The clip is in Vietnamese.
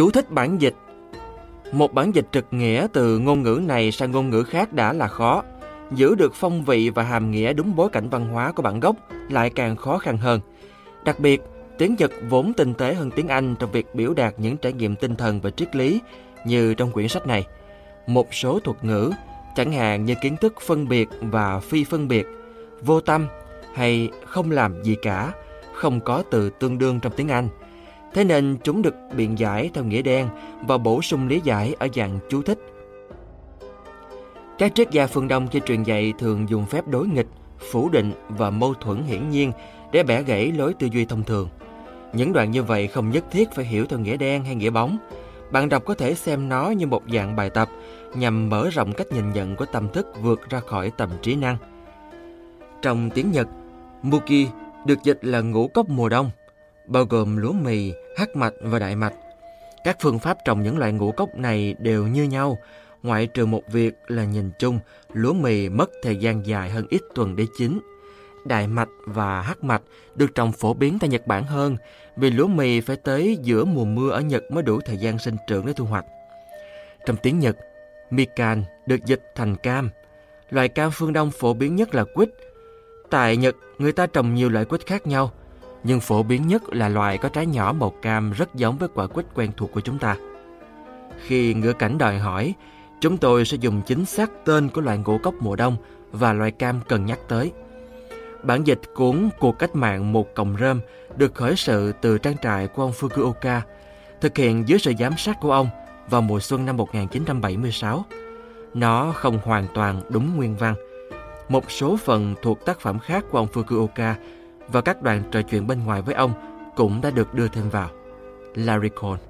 Chú thích bản dịch Một bản dịch trực nghĩa từ ngôn ngữ này sang ngôn ngữ khác đã là khó. Giữ được phong vị và hàm nghĩa đúng bối cảnh văn hóa của bản gốc lại càng khó khăn hơn. Đặc biệt, tiếng Nhật vốn tinh tế hơn tiếng Anh trong việc biểu đạt những trải nghiệm tinh thần và triết lý như trong quyển sách này. Một số thuật ngữ, chẳng hạn như kiến thức phân biệt và phi phân biệt, vô tâm hay không làm gì cả, không có từ tương đương trong tiếng Anh. Thế nên chúng được biện giải theo nghĩa đen và bổ sung lý giải ở dạng chú thích. Các triết gia phương Đông khi truyền dạy thường dùng phép đối nghịch, phủ định và mâu thuẫn hiển nhiên để bẻ gãy lối tư duy thông thường. Những đoạn như vậy không nhất thiết phải hiểu theo nghĩa đen hay nghĩa bóng. Bạn đọc có thể xem nó như một dạng bài tập nhằm mở rộng cách nhìn nhận của tâm thức vượt ra khỏi tầm trí năng. Trong tiếng Nhật, Muki được dịch là ngũ cốc mùa đông, bao gồm lúa mì, hắc mạch và đại mạch. Các phương pháp trồng những loại ngũ cốc này đều như nhau, ngoại trừ một việc là nhìn chung, lúa mì mất thời gian dài hơn ít tuần để chín. Đại mạch và hắc mạch được trồng phổ biến tại Nhật Bản hơn vì lúa mì phải tới giữa mùa mưa ở Nhật mới đủ thời gian sinh trưởng để thu hoạch. Trong tiếng Nhật, mikan được dịch thành cam. Loại cam phương Đông phổ biến nhất là quýt. Tại Nhật, người ta trồng nhiều loại quýt khác nhau, nhưng phổ biến nhất là loài có trái nhỏ màu cam rất giống với quả quýt quen thuộc của chúng ta. Khi ngữ cảnh đòi hỏi, chúng tôi sẽ dùng chính xác tên của loại ngũ cốc mùa đông và loài cam cần nhắc tới. Bản dịch cuốn Cuộc cách mạng một cọng rơm được khởi sự từ trang trại của ông Fukuoka, thực hiện dưới sự giám sát của ông vào mùa xuân năm 1976. Nó không hoàn toàn đúng nguyên văn. Một số phần thuộc tác phẩm khác của ông Fukuoka và các đoạn trò chuyện bên ngoài với ông cũng đã được đưa thêm vào. Larry Cole